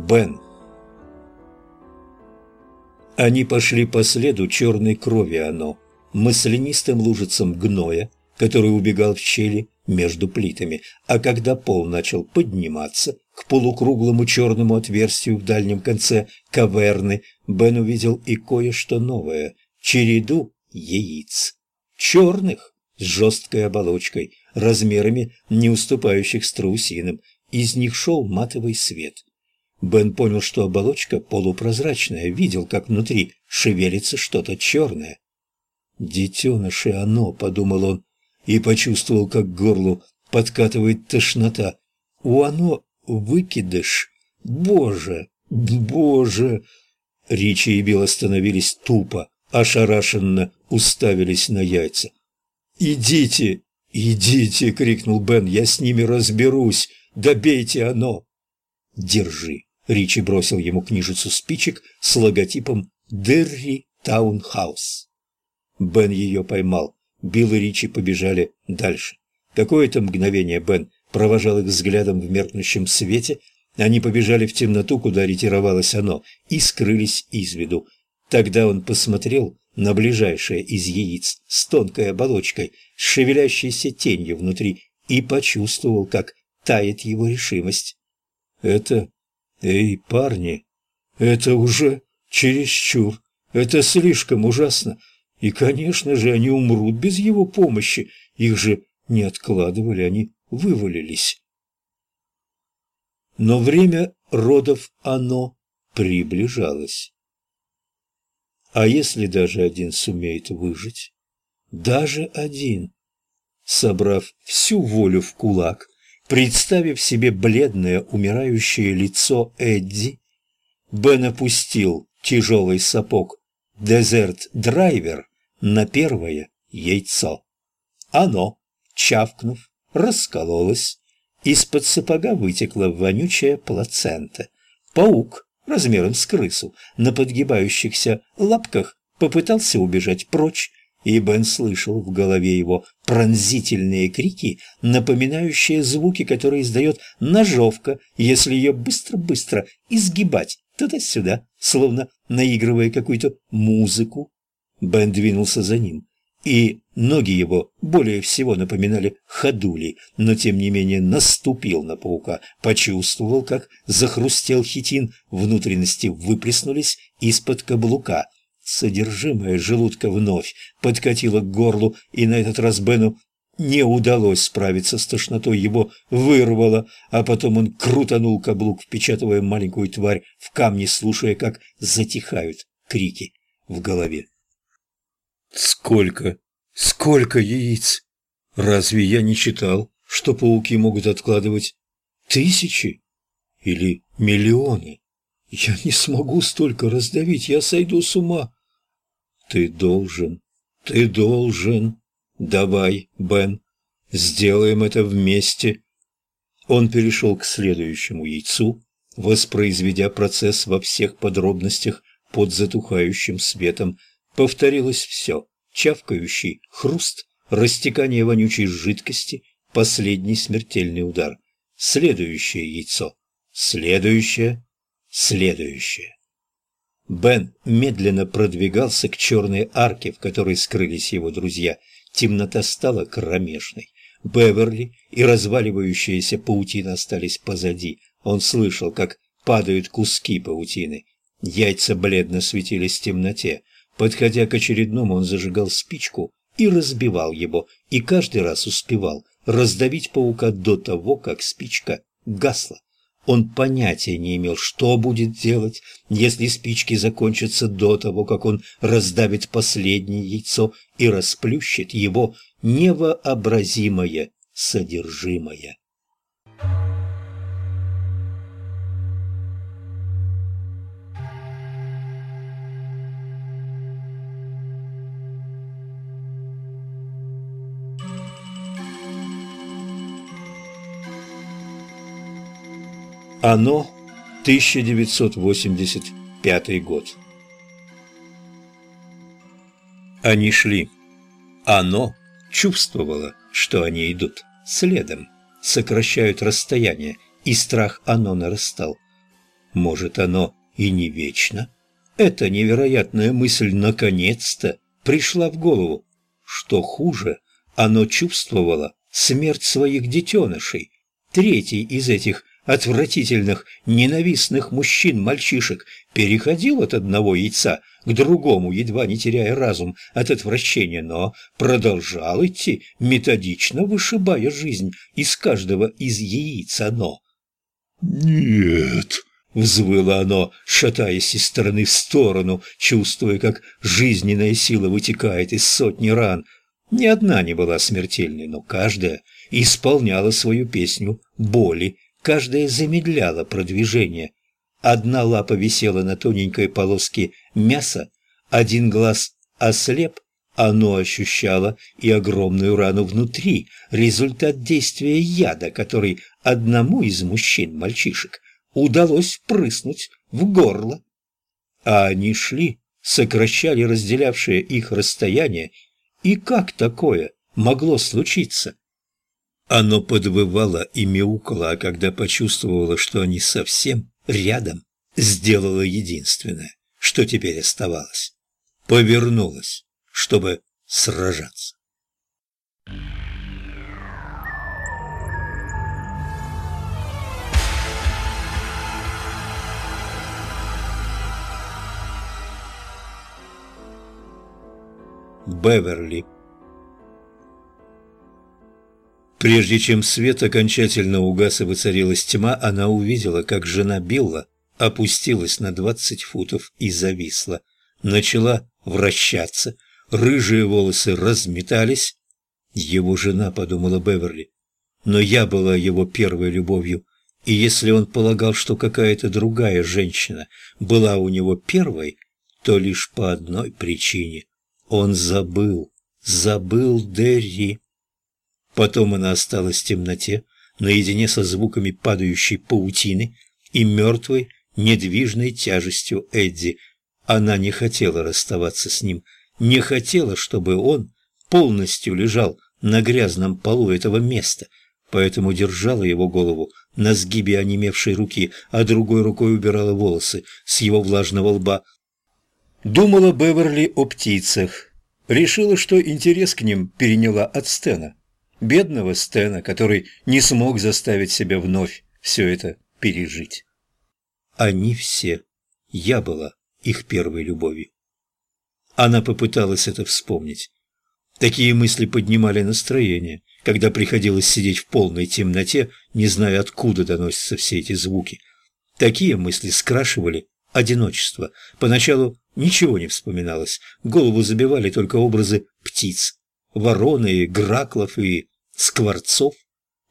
Бен. Они пошли по следу черной крови оно, маслянистым лужицам гноя, который убегал в щели между плитами, а когда пол начал подниматься к полукруглому черному отверстию в дальнем конце каверны, Бен увидел и кое-что новое – череду яиц. Черных, с жесткой оболочкой, размерами не уступающих страусиным, из них шел матовый свет. Бен понял, что оболочка полупрозрачная, видел, как внутри шевелится что-то черное. «Детеныши оно», — подумал он, и почувствовал, как к горлу подкатывает тошнота. «У оно выкидыш! Боже! Боже!» Ричи и Билл остановились тупо, ошарашенно уставились на яйца. «Идите! Идите!» — крикнул Бен. «Я с ними разберусь! Добейте оно!» «Держи!» Ричи бросил ему книжицу спичек с логотипом «Дерри Таунхаус». Бен ее поймал. Билл и Ричи побежали дальше. Какое-то мгновение Бен провожал их взглядом в меркнущем свете. Они побежали в темноту, куда ретировалось оно, и скрылись из виду. Тогда он посмотрел на ближайшее из яиц с тонкой оболочкой, с шевелящейся тенью внутри, и почувствовал, как тает его решимость. «Это «Эй, парни, это уже чересчур, это слишком ужасно, и, конечно же, они умрут без его помощи, их же не откладывали, они вывалились». Но время родов оно приближалось. А если даже один сумеет выжить? Даже один. Собрав всю волю в кулак, Представив себе бледное умирающее лицо Эдди, Бен опустил тяжелый сапог «Дезерт-драйвер» на первое яйцо. Оно, чавкнув, раскололось, из-под сапога вытекла вонючая плацента. Паук, размером с крысу, на подгибающихся лапках попытался убежать прочь, и Бен слышал в голове его пронзительные крики, напоминающие звуки, которые издает ножовка, если ее быстро-быстро изгибать туда-сюда, словно наигрывая какую-то музыку. Бен двинулся за ним, и ноги его более всего напоминали ходули, но тем не менее наступил на паука, почувствовал, как захрустел хитин, внутренности выплеснулись из-под каблука – Содержимое желудка вновь подкатило к горлу, и на этот раз Бену не удалось справиться с тошнотой, его вырвало, а потом он крутанул каблук, впечатывая маленькую тварь в камни, слушая, как затихают крики в голове. «Сколько? Сколько яиц? Разве я не читал, что пауки могут откладывать тысячи или миллионы? Я не смогу столько раздавить, я сойду с ума!» Ты должен, ты должен. Давай, Бен, сделаем это вместе. Он перешел к следующему яйцу, воспроизведя процесс во всех подробностях под затухающим светом. Повторилось все. Чавкающий хруст, растекание вонючей жидкости, последний смертельный удар. Следующее яйцо. Следующее. Следующее. Бен медленно продвигался к черной арке, в которой скрылись его друзья. Темнота стала кромешной. Беверли и разваливающаяся паутина остались позади. Он слышал, как падают куски паутины. Яйца бледно светились в темноте. Подходя к очередному, он зажигал спичку и разбивал его, и каждый раз успевал раздавить паука до того, как спичка гасла. Он понятия не имел, что будет делать, если спички закончатся до того, как он раздавит последнее яйцо и расплющит его невообразимое содержимое. Оно, 1985 год. Они шли. Оно чувствовало, что они идут следом, сокращают расстояние, и страх оно нарастал. Может, оно и не вечно? Эта невероятная мысль наконец-то пришла в голову. Что хуже, оно чувствовало смерть своих детенышей. Третий из этих отвратительных, ненавистных мужчин-мальчишек переходил от одного яйца к другому, едва не теряя разум от отвращения, но продолжал идти, методично вышибая жизнь из каждого из яиц оно. «Нет!» — взвыло оно, шатаясь из стороны в сторону, чувствуя, как жизненная сила вытекает из сотни ран. Ни одна не была смертельной, но каждая исполняла свою песню боли, каждая замедляла продвижение. Одна лапа висела на тоненькой полоске мяса, один глаз ослеп, оно ощущало и огромную рану внутри, результат действия яда, который одному из мужчин-мальчишек удалось впрыснуть в горло. А они шли, сокращали разделявшее их расстояние, и как такое могло случиться? Оно подвывало и мяукало, а когда почувствовало, что они совсем рядом, сделало единственное, что теперь оставалось. Повернулось, чтобы сражаться. Беверли Прежде чем свет окончательно угас и воцарилась тьма, она увидела, как жена Билла опустилась на двадцать футов и зависла. Начала вращаться, рыжие волосы разметались. Его жена, подумала Беверли, но я была его первой любовью, и если он полагал, что какая-то другая женщина была у него первой, то лишь по одной причине. Он забыл, забыл Дерри. Потом она осталась в темноте, наедине со звуками падающей паутины и мертвой, недвижной тяжестью Эдди. Она не хотела расставаться с ним, не хотела, чтобы он полностью лежал на грязном полу этого места, поэтому держала его голову на сгибе онемевшей руки, а другой рукой убирала волосы с его влажного лба. Думала Беверли о птицах. Решила, что интерес к ним переняла от Стена бедного Стена, который не смог заставить себя вновь все это пережить. Они все. Я была их первой любовью. Она попыталась это вспомнить. Такие мысли поднимали настроение, когда приходилось сидеть в полной темноте, не зная, откуда доносятся все эти звуки. Такие мысли скрашивали одиночество. Поначалу ничего не вспоминалось, голову забивали только образы птиц, вороны, граклов и скворцов,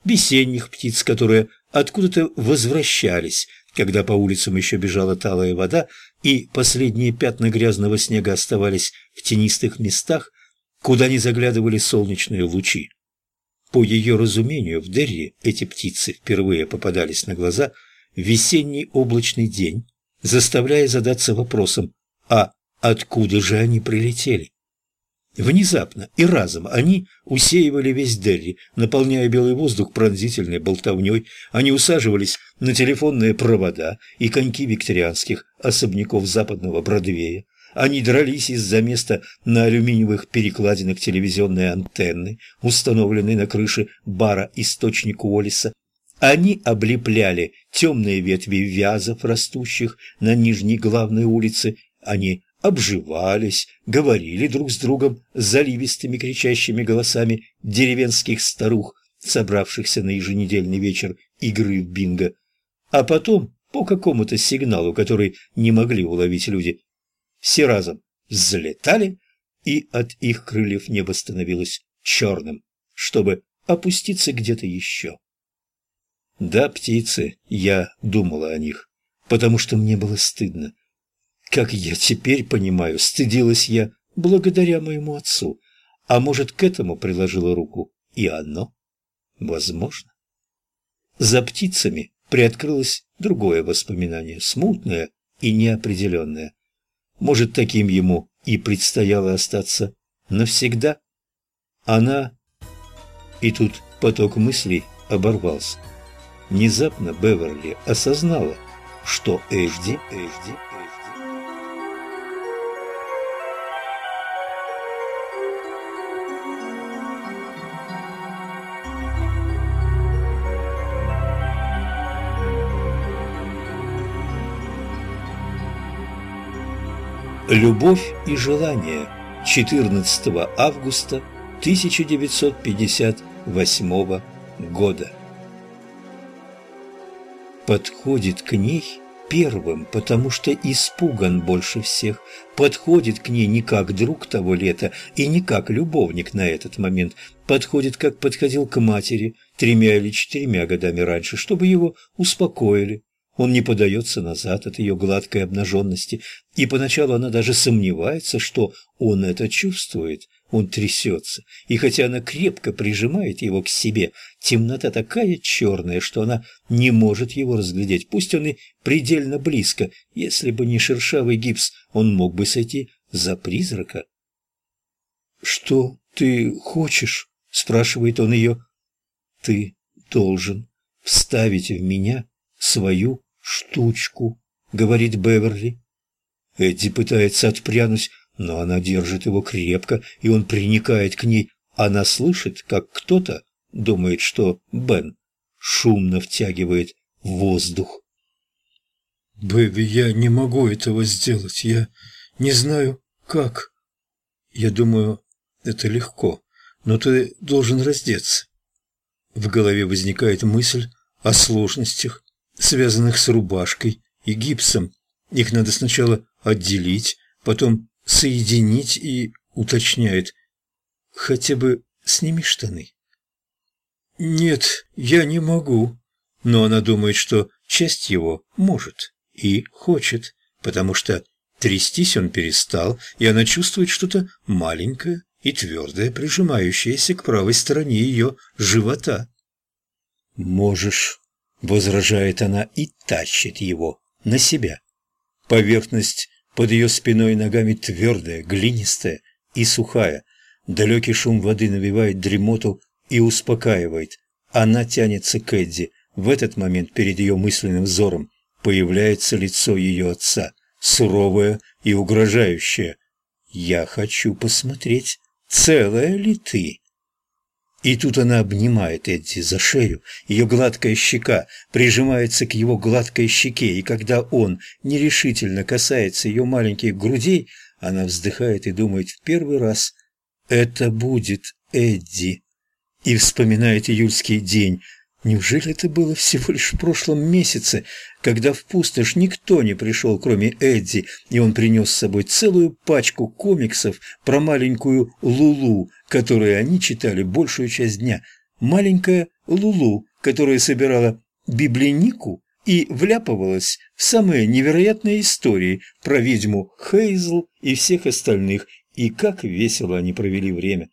весенних птиц, которые откуда-то возвращались, когда по улицам еще бежала талая вода, и последние пятна грязного снега оставались в тенистых местах, куда не заглядывали солнечные лучи. По ее разумению, в Дерри эти птицы впервые попадались на глаза в весенний облачный день, заставляя задаться вопросом, а откуда же они прилетели? Внезапно и разом они усеивали весь Дерри, наполняя белый воздух пронзительной болтовней. Они усаживались на телефонные провода и коньки викторианских особняков западного Бродвея. Они дрались из-за места на алюминиевых перекладинах телевизионной антенны, установленной на крыше бара «Источник Уоллиса». Они облепляли темные ветви вязов, растущих на нижней главной улице. Они обживались, говорили друг с другом заливистыми кричащими голосами деревенских старух, собравшихся на еженедельный вечер игры в бинго. А потом, по какому-то сигналу, который не могли уловить люди, все разом взлетали, и от их крыльев небо становилось черным, чтобы опуститься где-то еще. Да, птицы, я думала о них, потому что мне было стыдно. Как я теперь понимаю, стыдилась я благодаря моему отцу. А может, к этому приложила руку и оно? Возможно. За птицами приоткрылось другое воспоминание, смутное и неопределенное. Может, таким ему и предстояло остаться навсегда? Она... И тут поток мыслей оборвался. Внезапно Беверли осознала – что Эжди, Эжди, Любовь и желание 14 августа 1958 года. Подходит к ней первым, потому что испуган больше всех. Подходит к ней не как друг того лета и не как любовник на этот момент. Подходит, как подходил к матери тремя или четырьмя годами раньше, чтобы его успокоили, он не подается назад от ее гладкой обнаженности, и поначалу она даже сомневается, что он это чувствует. Он трясется, и хотя она крепко прижимает его к себе, темнота такая черная, что она не может его разглядеть, пусть он и предельно близко. Если бы не шершавый гипс, он мог бы сойти за призрака. «Что ты хочешь?» — спрашивает он ее. «Ты должен вставить в меня свою штучку», — говорит Беверли. Эдди пытается отпрянуть, но она держит его крепко, и он приникает к ней. Она слышит, как кто-то, думает, что Бен, шумно втягивает воздух. «Бэби, я не могу этого сделать. Я не знаю, как. Я думаю, это легко, но ты должен раздеться». В голове возникает мысль о сложностях, связанных с рубашкой и гипсом. Их надо сначала отделить, потом соединить и уточняет. Хотя бы сними штаны. Нет, я не могу. Но она думает, что часть его может и хочет, потому что трястись он перестал, и она чувствует что-то маленькое и твердое, прижимающееся к правой стороне ее живота. «Можешь возражает она и тащит его на себя. Поверхность под ее спиной и ногами твердая, глинистая и сухая. Далекий шум воды навевает дремоту и успокаивает. Она тянется к Эдди. В этот момент перед ее мысленным взором появляется лицо ее отца, суровое и угрожающее. «Я хочу посмотреть, целая ли ты?» И тут она обнимает Эдди за шею, ее гладкая щека прижимается к его гладкой щеке, и когда он нерешительно касается ее маленьких грудей, она вздыхает и думает в первый раз «Это будет Эдди» и вспоминает июльский день, Неужели это было всего лишь в прошлом месяце, когда в пустошь никто не пришел, кроме Эдди, и он принес с собой целую пачку комиксов про маленькую Лулу, которые они читали большую часть дня. Маленькая Лулу, которая собирала библинику и вляпывалась в самые невероятные истории про ведьму Хейзл и всех остальных, и как весело они провели время.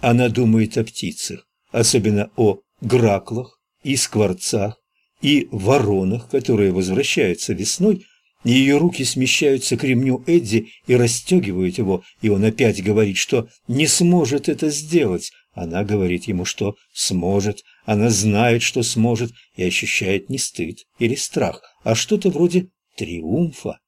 Она думает о птицах, особенно о граклах, и скворцах, и воронах, которые возвращаются весной, ее руки смещаются к ремню Эдди и расстегивают его, и он опять говорит, что не сможет это сделать. Она говорит ему, что сможет, она знает, что сможет, и ощущает не стыд или страх, а что-то вроде триумфа.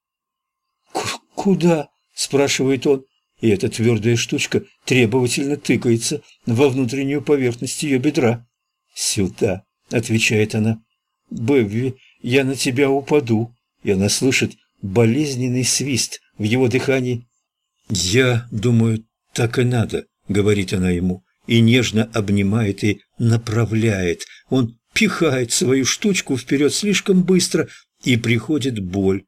«Куда?» – спрашивает он, и эта твердая штучка требовательно тыкается во внутреннюю поверхность ее бедра. «Сюда», — отвечает она. «Бэбби, я на тебя упаду». И она слышит болезненный свист в его дыхании. «Я думаю, так и надо», — говорит она ему, и нежно обнимает и направляет. Он пихает свою штучку вперед слишком быстро, и приходит боль.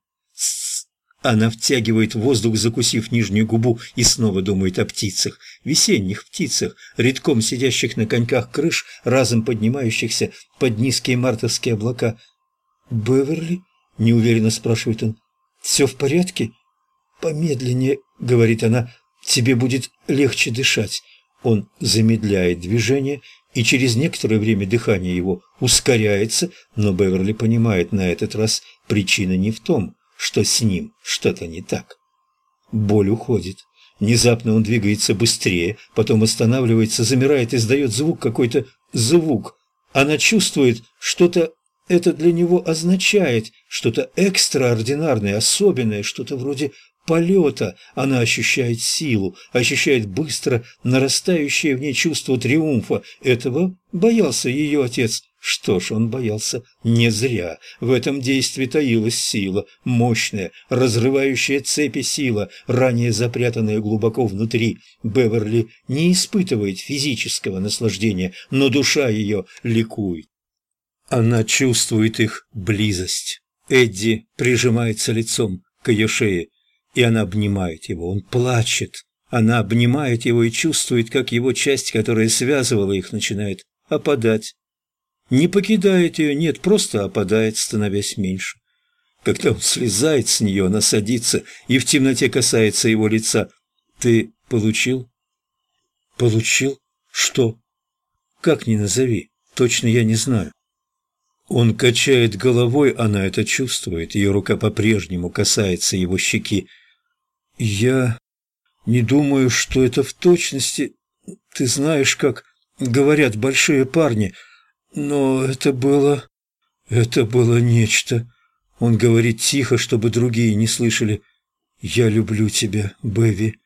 Она втягивает воздух, закусив нижнюю губу, и снова думает о птицах, весенних птицах, редком сидящих на коньках крыш, разом поднимающихся под низкие мартовские облака. «Беверли?» — неуверенно спрашивает он. «Все в порядке?» «Помедленнее», — говорит она, — «тебе будет легче дышать». Он замедляет движение, и через некоторое время дыхание его ускоряется, но Беверли понимает на этот раз причина не в том, что с ним что-то не так. Боль уходит. Внезапно он двигается быстрее, потом останавливается, замирает, издает звук, какой-то звук. Она чувствует что-то это для него означает что-то экстраординарное, особенное, что-то вроде полета. Она ощущает силу, ощущает быстро нарастающее в ней чувство триумфа. Этого боялся ее отец. Что ж, он боялся не зря. В этом действии таилась сила, мощная, разрывающая цепи сила, ранее запрятанная глубоко внутри. Беверли не испытывает физического наслаждения, но душа ее ликует. Она чувствует их близость. Эдди прижимается лицом к ее шее, и она обнимает его. Он плачет. Она обнимает его и чувствует, как его часть, которая связывала их, начинает опадать. Не покидает ее, нет, просто опадает, становясь меньше. Когда он слезает с нее, она садится и в темноте касается его лица. «Ты получил?» «Получил? Что?» «Как ни назови, точно я не знаю». Он качает головой, она это чувствует, ее рука по-прежнему касается его щеки. «Я не думаю, что это в точности... Ты знаешь, как говорят большие парни, но это было... это было нечто...» Он говорит тихо, чтобы другие не слышали. «Я люблю тебя, Бэви».